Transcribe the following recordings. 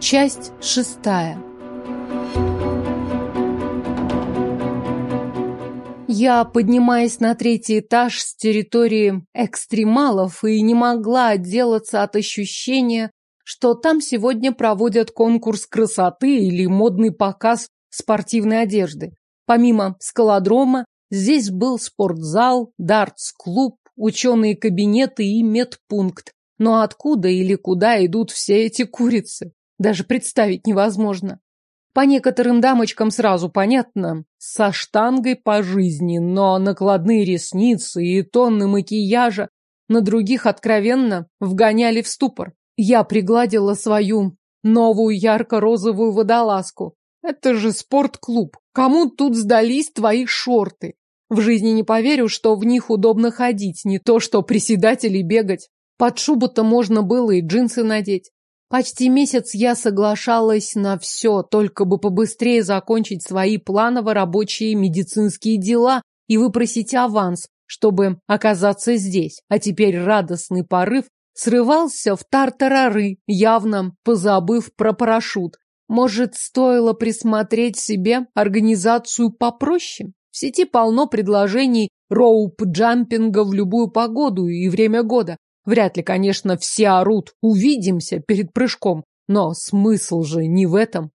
Часть шестая. Я, поднимаясь на третий этаж с территории экстремалов, и не могла отделаться от ощущения, что там сегодня проводят конкурс красоты или модный показ спортивной одежды. Помимо скалодрома, здесь был спортзал, дартс-клуб, ученые кабинеты и медпункт. Но откуда или куда идут все эти курицы? Даже представить невозможно. По некоторым дамочкам сразу понятно, со штангой по жизни, но накладные ресницы и тонны макияжа на других откровенно вгоняли в ступор. Я пригладила свою новую ярко-розовую водолазку. Это же спортклуб. Кому тут сдались твои шорты? В жизни не поверю, что в них удобно ходить, не то что приседать или бегать. Под шубу-то можно было и джинсы надеть. Почти месяц я соглашалась на все, только бы побыстрее закончить свои планово-рабочие медицинские дела и выпросить аванс, чтобы оказаться здесь. А теперь радостный порыв срывался в тартарары, явно позабыв про парашют. Может, стоило присмотреть себе организацию попроще? В сети полно предложений роуп-джампинга в любую погоду и время года. Вряд ли, конечно, все орут «увидимся» перед прыжком, но смысл же не в этом.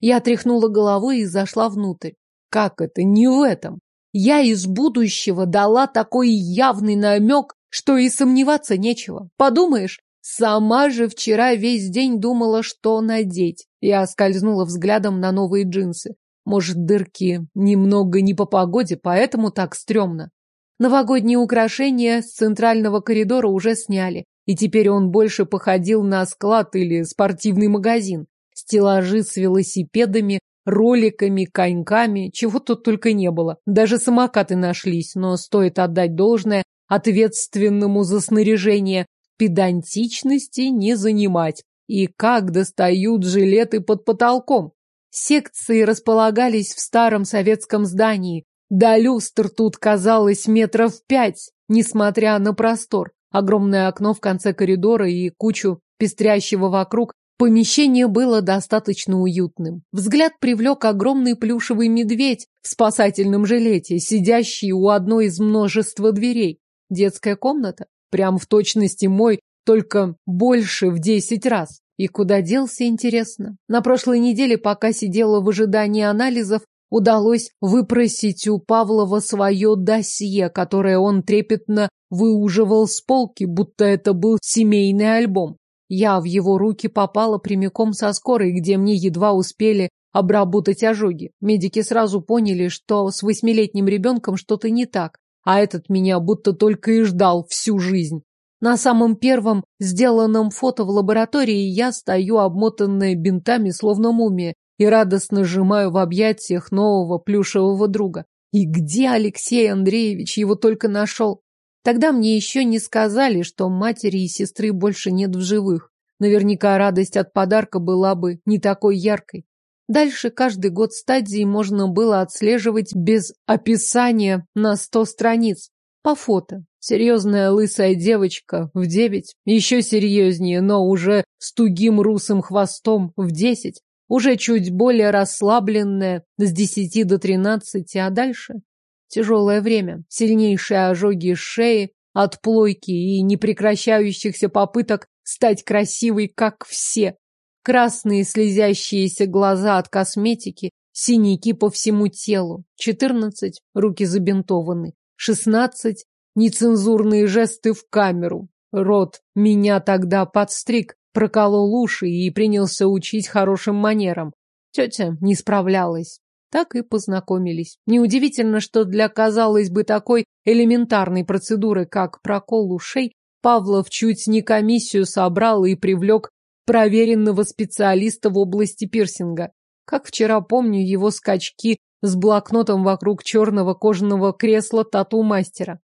Я тряхнула головой и зашла внутрь. Как это не в этом? Я из будущего дала такой явный намек, что и сомневаться нечего. Подумаешь, сама же вчера весь день думала, что надеть. Я скользнула взглядом на новые джинсы. Может, дырки немного не по погоде, поэтому так стрёмно. Новогодние украшения с центрального коридора уже сняли, и теперь он больше походил на склад или спортивный магазин. Стеллажи с велосипедами, роликами, коньками, чего тут только не было. Даже самокаты нашлись, но стоит отдать должное ответственному за снаряжение, педантичности не занимать. И как достают жилеты под потолком? Секции располагались в старом советском здании, до люстр тут казалось метров пять, несмотря на простор. Огромное окно в конце коридора и кучу пестрящего вокруг. Помещение было достаточно уютным. Взгляд привлек огромный плюшевый медведь в спасательном жилете, сидящий у одной из множества дверей. Детская комната? Прям в точности мой, только больше в десять раз. И куда делся, интересно? На прошлой неделе, пока сидела в ожидании анализов, удалось выпросить у Павлова свое досье, которое он трепетно выуживал с полки, будто это был семейный альбом. Я в его руки попала прямиком со скорой, где мне едва успели обработать ожоги. Медики сразу поняли, что с восьмилетним ребенком что-то не так, а этот меня будто только и ждал всю жизнь. На самом первом сделанном фото в лаборатории я стою обмотанная бинтами, словно мумия, и радостно сжимаю в объятиях нового плюшевого друга. И где Алексей Андреевич его только нашел? Тогда мне еще не сказали, что матери и сестры больше нет в живых. Наверняка радость от подарка была бы не такой яркой. Дальше каждый год стадии можно было отслеживать без описания на сто страниц. По фото. Серьезная лысая девочка в девять, еще серьезнее, но уже с тугим русым хвостом в десять уже чуть более расслабленная, с десяти до тринадцати, а дальше? Тяжелое время, сильнейшие ожоги шеи от плойки и непрекращающихся попыток стать красивой, как все, красные слезящиеся глаза от косметики, синяки по всему телу, четырнадцать, руки забинтованы, шестнадцать, нецензурные жесты в камеру, рот меня тогда подстриг, проколол уши и принялся учить хорошим манерам. Тетя не справлялась. Так и познакомились. Неудивительно, что для, казалось бы, такой элементарной процедуры, как прокол ушей, Павлов чуть не комиссию собрал и привлек проверенного специалиста в области пирсинга. Как вчера помню его скачки с блокнотом вокруг черного кожаного кресла тату-мастера.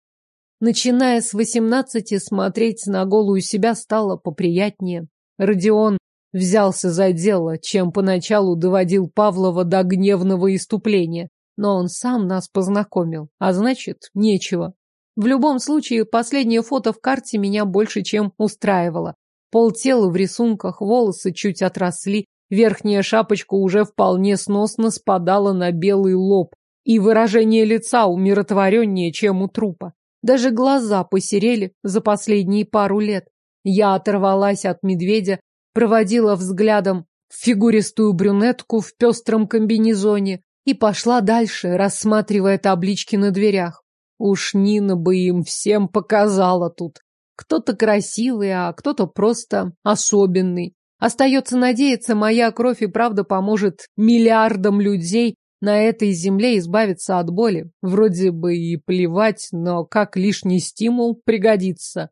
Начиная с восемнадцати, смотреть на голую себя стало поприятнее. Родион взялся за дело, чем поначалу доводил Павлова до гневного иступления. Но он сам нас познакомил, а значит, нечего. В любом случае, последнее фото в карте меня больше чем устраивало. Пол тела в рисунках, волосы чуть отросли, Верхняя шапочка уже вполне сносно спадала на белый лоб, и выражение лица умиротвореннее, чем у трупа. Даже глаза посерели за последние пару лет. Я оторвалась от медведя, проводила взглядом фигуристую брюнетку в пестром комбинезоне и пошла дальше, рассматривая таблички на дверях. Уж Нина бы им всем показала тут. Кто-то красивый, а кто-то просто особенный. Остается надеяться, моя кровь и правда поможет миллиардам людей на этой земле избавиться от боли. Вроде бы и плевать, но как лишний стимул пригодится.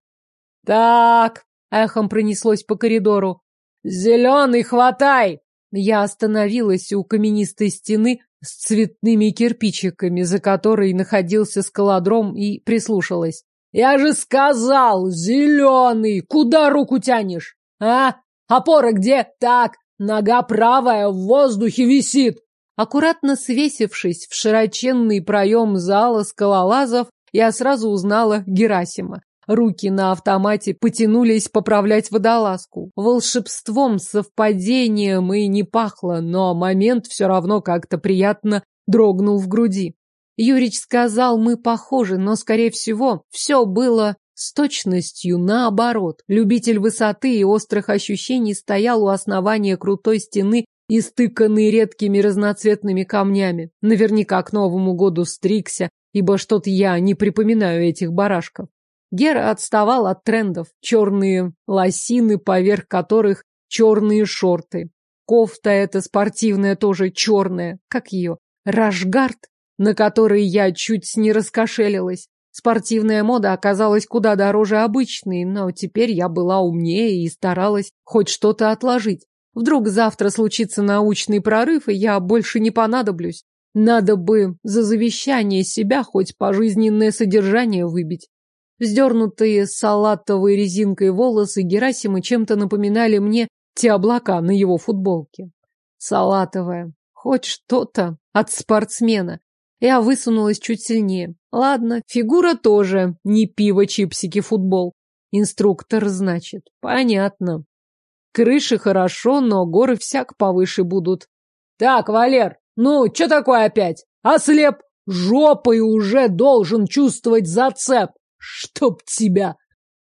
Так, эхом пронеслось по коридору. Зеленый, хватай! Я остановилась у каменистой стены с цветными кирпичиками, за которой находился скалодром, и прислушалась. Я же сказал, зеленый! Куда руку тянешь? А? Опора где? Так, нога правая в воздухе висит. Аккуратно свесившись в широченный проем зала скалолазов, я сразу узнала Герасима. Руки на автомате потянулись поправлять водолазку. Волшебством, совпадением и не пахло, но момент все равно как-то приятно дрогнул в груди. Юрич сказал, мы похожи, но, скорее всего, все было с точностью наоборот. Любитель высоты и острых ощущений стоял у основания крутой стены, истыканной редкими разноцветными камнями. Наверняка к Новому году стригся, ибо что-то я не припоминаю этих барашков. Гера отставал от трендов. Черные лосины, поверх которых черные шорты. Кофта эта спортивная тоже черная. Как ее? Рашгард? На который я чуть не раскошелилась. Спортивная мода оказалась куда дороже обычной, но теперь я была умнее и старалась хоть что-то отложить. Вдруг завтра случится научный прорыв, и я больше не понадоблюсь. Надо бы за завещание себя хоть пожизненное содержание выбить. Вздернутые салатовой резинкой волосы Герасима чем-то напоминали мне те облака на его футболке. Салатовая. Хоть что-то от спортсмена. Я высунулась чуть сильнее. Ладно, фигура тоже не пиво, чипсики, футбол. Инструктор, значит. Понятно. Крыши хорошо, но горы всяк повыше будут. Так, Валер, ну, что такое опять? Ослеп! Жопой уже должен чувствовать зацеп. Чтоб тебя!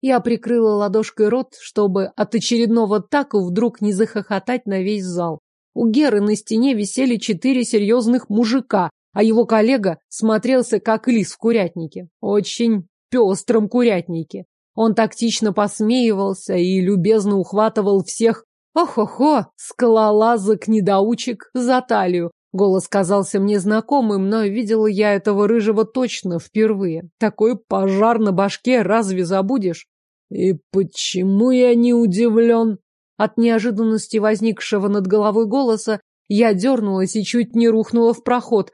Я прикрыла ладошкой рот, чтобы от очередного така вдруг не захохотать на весь зал. У Геры на стене висели четыре серьезных мужика, а его коллега смотрелся как лис в курятнике. Очень пестром курятнике. Он тактично посмеивался и любезно ухватывал всех «Ох-охо!» скалолазок-недоучек за талию. Голос казался мне знакомым, но видела я этого рыжего точно впервые. Такой пожар на башке разве забудешь? И почему я не удивлен? От неожиданности возникшего над головой голоса я дернулась и чуть не рухнула в проход.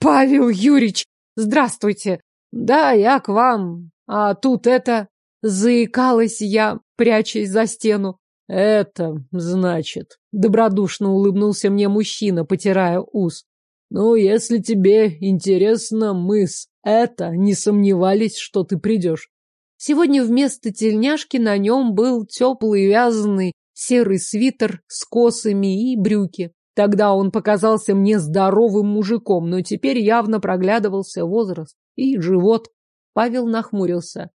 Павел Юрьевич, здравствуйте. Да, я к вам. А тут это... Заикалась я, прячась за стену. Это, значит, добродушно улыбнулся мне мужчина, потирая ус. Ну, если тебе интересно, мы с это не сомневались, что ты придешь. Сегодня вместо тельняшки на нем был теплый вязаный серый свитер с косами и брюки. Тогда он показался мне здоровым мужиком, но теперь явно проглядывался возраст и живот. Павел нахмурился.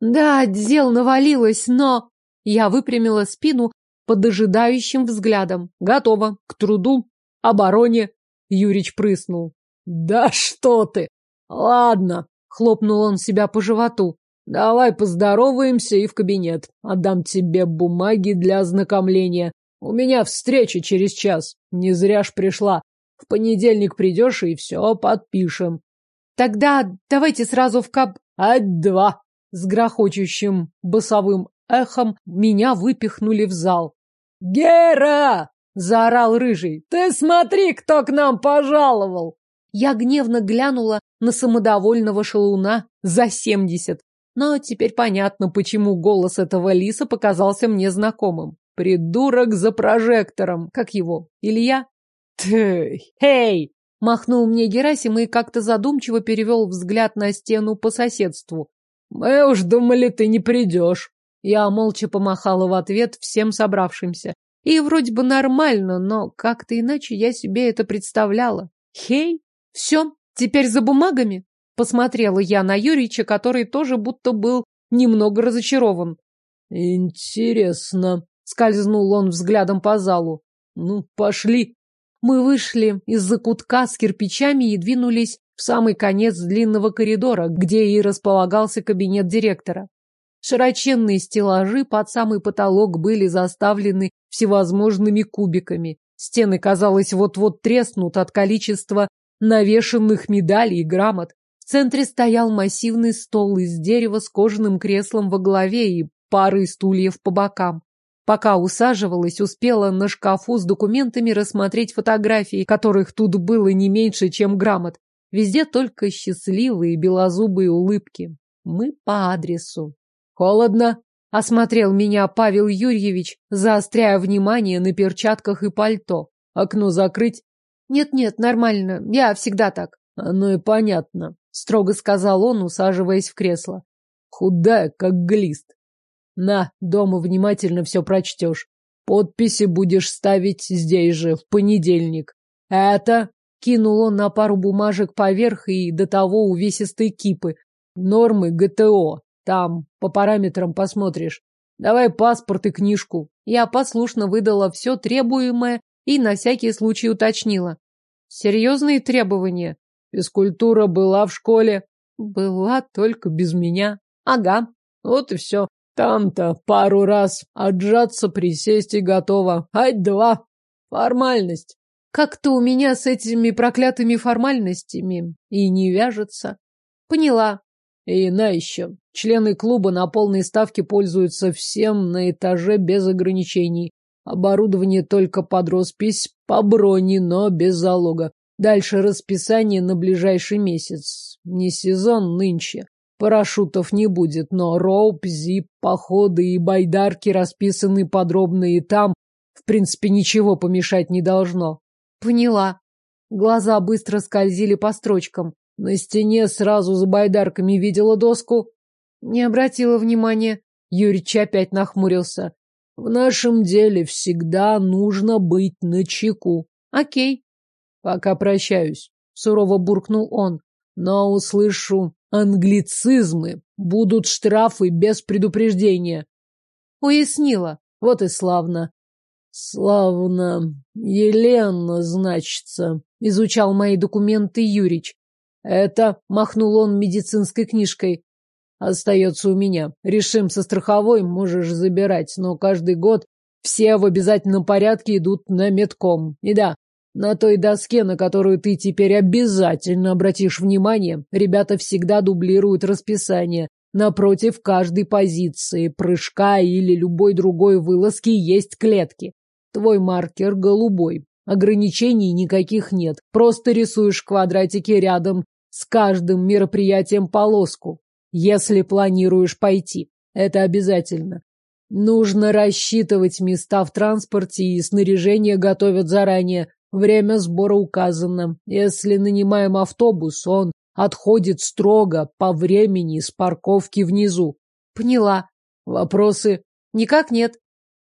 Да, дел навалилось, но... Я выпрямила спину под ожидающим взглядом. Готово. К труду. Обороне. Юрич прыснул. Да что ты! Ладно. Хлопнул он себя по животу. Давай поздороваемся и в кабинет. Отдам тебе бумаги для ознакомления. У меня встреча через час. Не зря ж пришла. В понедельник придешь и все подпишем. Тогда давайте сразу в каб... А-два. С грохочущим басовым эхом меня выпихнули в зал. «Гера!» — заорал Рыжий. «Ты смотри, кто к нам пожаловал!» Я гневно глянула на самодовольного шалуна за семьдесят. Но теперь понятно, почему голос этого лиса показался мне знакомым. Придурок за прожектором. Как его? Илья? Ты! Эй! Махнул мне Герасим и как-то задумчиво перевел взгляд на стену по соседству. Мы уж думали, ты не придешь. Я молча помахала в ответ всем собравшимся. И вроде бы нормально, но как-то иначе я себе это представляла. Хей, все, теперь за бумагами? Посмотрела я на Юрича, который тоже будто был немного разочарован. Интересно, скользнул он взглядом по залу. Ну, пошли. Мы вышли из-за кутка с кирпичами и двинулись в самый конец длинного коридора, где и располагался кабинет директора. Широченные стеллажи под самый потолок были заставлены всевозможными кубиками. Стены, казалось, вот-вот треснут от количества навешанных медалей и грамот. В центре стоял массивный стол из дерева с кожаным креслом во главе и парой стульев по бокам. Пока усаживалась, успела на шкафу с документами рассмотреть фотографии, которых тут было не меньше, чем грамот. Везде только счастливые белозубые улыбки. Мы по адресу. Холодно, осмотрел меня Павел Юрьевич, заостряя внимание на перчатках и пальто. Окно закрыть? Нет-нет, нормально. Я всегда так. Оно и понятно, строго сказал он, усаживаясь в кресло. Худая, как глист. На, дома внимательно все прочтешь. Подписи будешь ставить здесь же, в понедельник. Это, кинул он на пару бумажек поверх и до того увесистой кипы, нормы ГТО. Там по параметрам посмотришь. Давай паспорт и книжку. Я послушно выдала все требуемое и на всякий случай уточнила. Серьезные требования. Физкультура была в школе. Была только без меня. Ага. Вот и все. Там-то пару раз отжаться, присесть и готово. Ать два. Формальность. Как-то у меня с этими проклятыми формальностями и не вяжется. Поняла. И на еще. Члены клуба на полной ставке пользуются всем на этаже без ограничений. Оборудование только под роспись по броне, но без залога. Дальше расписание на ближайший месяц. Не сезон нынче. Парашютов не будет, но роуп, зип, походы и байдарки расписаны подробно, и там, в принципе, ничего помешать не должно. Поняла. Глаза быстро скользили по строчкам. На стене сразу за байдарками видела доску. Не обратила внимания. Юрич опять нахмурился. В нашем деле всегда нужно быть начеку. Окей. Пока прощаюсь. Сурово буркнул он. Но услышу Англицизмы. Будут штрафы без предупреждения. Уяснила. Вот и славно. Славно. Елена, значится. Изучал мои документы Юрич. Это, махнул он медицинской книжкой. Остается у меня. Решим со страховой, можешь забирать, но каждый год все в обязательном порядке идут на медком. И да, на той доске, на которую ты теперь обязательно обратишь внимание, ребята всегда дублируют расписание. Напротив каждой позиции, прыжка или любой другой вылазки есть клетки. Твой маркер голубой. Ограничений никаких нет. Просто рисуешь квадратики рядом с каждым мероприятием полоску. Если планируешь пойти. Это обязательно. Нужно рассчитывать места в транспорте и снаряжение готовят заранее. Время сбора указано. Если нанимаем автобус, он отходит строго по времени с парковки внизу. Поняла. Вопросы? Никак нет.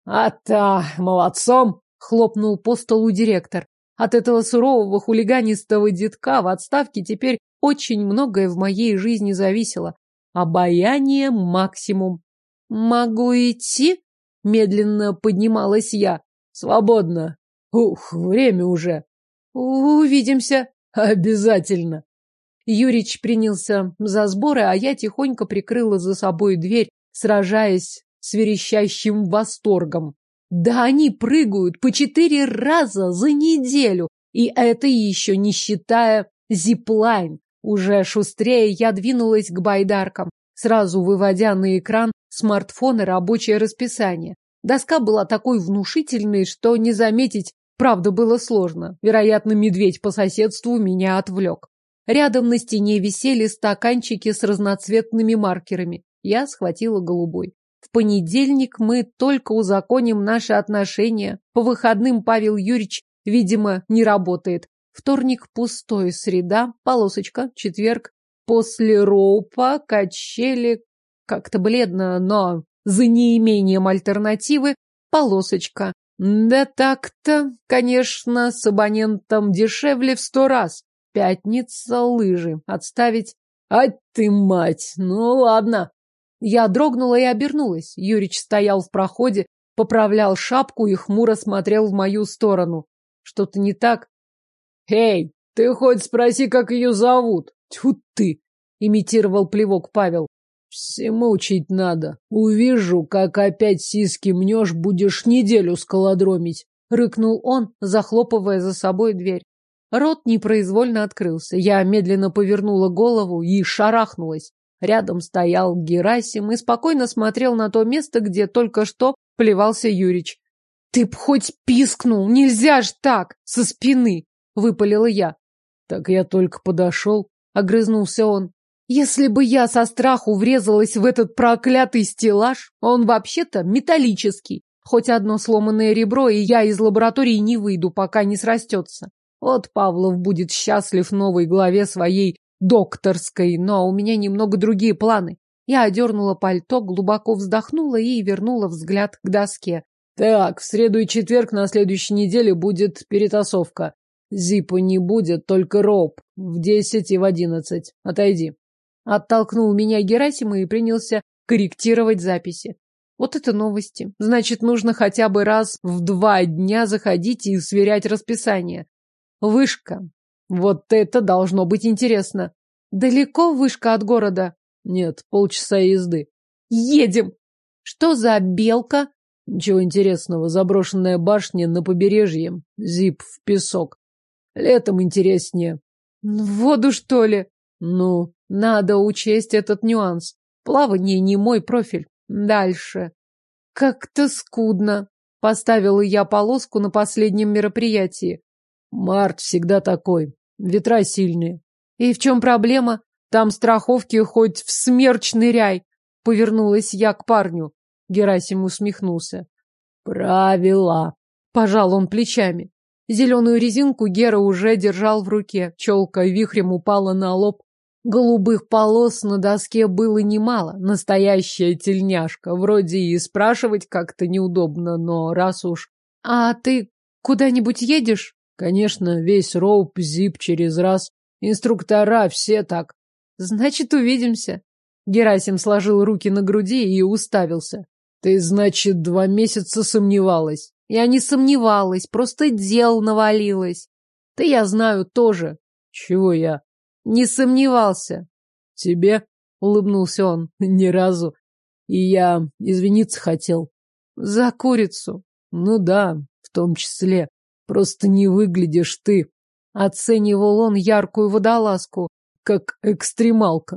А-та, молодцом! Хлопнул по столу директор. От этого сурового хулиганистого детка в отставке теперь очень многое в моей жизни зависело. Обаяние максимум. Могу идти? Медленно поднималась я. Свободно. Ух, время уже. Увидимся. Обязательно. Юрич принялся за сборы, а я тихонько прикрыла за собой дверь, сражаясь с верещащим восторгом. Да они прыгают по четыре раза за неделю, и это еще не считая зиплайн. Уже шустрее я двинулась к байдаркам, сразу выводя на экран смартфона рабочее расписание. Доска была такой внушительной, что не заметить Правда, было сложно. Вероятно, медведь по соседству меня отвлек. Рядом на стене висели стаканчики с разноцветными маркерами. Я схватила голубой. В понедельник мы только узаконим наши отношения. По выходным Павел Юрьевич, видимо, не работает. Вторник пустой, среда, полосочка, четверг. После роупа, качели, как-то бледно, но за неимением альтернативы, полосочка. Да так-то, конечно, с абонентом дешевле в сто раз. Пятница, лыжи. Отставить. Ать ты мать! Ну ладно. Я дрогнула и обернулась. Юрич стоял в проходе, поправлял шапку и хмуро смотрел в мою сторону. Что-то не так? Эй, ты хоть спроси, как ее зовут. Тьфу ты! Имитировал плевок Павел. Всему учить надо. Увижу, как опять сиськи мнешь, будешь неделю скалодромить. Рыкнул он, захлопывая за собой дверь. Рот непроизвольно открылся. Я медленно повернула голову и шарахнулась. Рядом стоял Герасим и спокойно смотрел на то место, где только что плевался Юрич. «Ты б хоть пискнул! Нельзя ж так! Со спины!» — выпалила я. «Так я только подошел», — огрызнулся он. «Если бы я со страху врезалась в этот проклятый стеллаж, он вообще-то металлический. Хоть одно сломанное ребро, и я из лаборатории не выйду, пока не срастется. Вот Павлов будет счастлив новой главе своей докторской, но у меня немного другие планы. Я одернула пальто, глубоко вздохнула и вернула взгляд к доске. Так, в среду и четверг на следующей неделе будет перетасовка. Зипа не будет, только роб. В десять и в одиннадцать. Отойди. Оттолкнул меня Герасима и принялся корректировать записи. Вот это новости. Значит, нужно хотя бы раз в два дня заходить и сверять расписание. Вышка. Вот это должно быть интересно. Далеко вышка от города? Нет, полчаса езды. Едем! Что за белка? Ничего интересного. Заброшенная башня на побережье. Зип в песок. Летом интереснее. В воду, что ли? Ну, надо учесть этот нюанс. Плавание не мой профиль. Дальше. Как-то скудно. Поставила я полоску на последнем мероприятии. Март всегда такой. Ветра сильные. И в чем проблема? Там страховки хоть в смерч ныряй. Повернулась я к парню. Герасим усмехнулся. Правила. Пожал он плечами. Зеленую резинку Гера уже держал в руке. Челка вихрем упала на лоб. Голубых полос на доске было немало. Настоящая тельняшка. Вроде и спрашивать как-то неудобно, но раз уж... А ты куда-нибудь едешь? Конечно, весь роуп, зип через раз. Инструктора все так. Значит, увидимся. Герасим сложил руки на груди и уставился. Ты, значит, два месяца сомневалась? Я не сомневалась, просто дел навалилось. Ты, я знаю, тоже. Чего я? Не сомневался. Тебе? Улыбнулся он. Ни разу. И я извиниться хотел. За курицу. Ну да, в том числе. Просто не выглядишь ты. Оценивал он яркую водолазку, как экстремалка.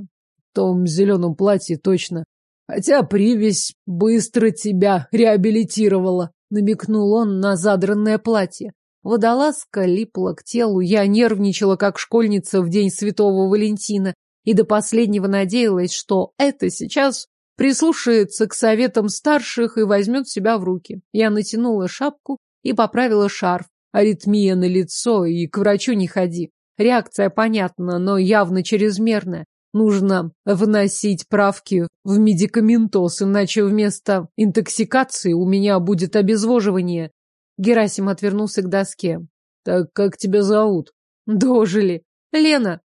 В том зеленом платье точно. Хотя привязь быстро тебя реабилитировала, намекнул он на задранное платье. Водолазка липла к телу, я нервничала, как школьница в день Святого Валентина, и до последнего надеялась, что это сейчас прислушается к советам старших и возьмет себя в руки. Я натянула шапку и поправила шарф, Аритмия на лицо и к врачу не ходи. Реакция понятна, но явно чрезмерная. Нужно вносить правки в медикаментоз, иначе вместо интоксикации у меня будет обезвоживание. Герасим отвернулся к доске. Так как тебя зовут? Дожили. Лена.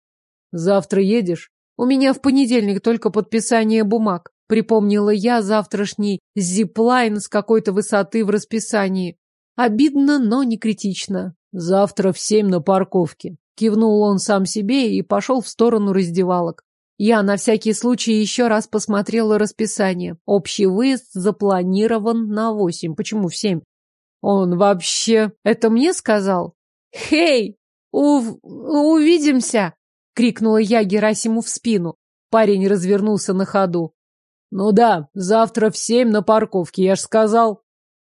Завтра едешь? У меня в понедельник только подписание бумаг. Припомнила я завтрашний зиплайн с какой-то высоты в расписании. Обидно, но не критично. Завтра в семь на парковке. Кивнул он сам себе и пошел в сторону раздевалок. Я на всякий случай еще раз посмотрела расписание. Общий выезд запланирован на восемь. Почему в семь? Он вообще это мне сказал? Хей! Ув... Увидимся! Крикнула я Герасиму в спину. Парень развернулся на ходу. Ну да, завтра в семь на парковке, я ж сказал.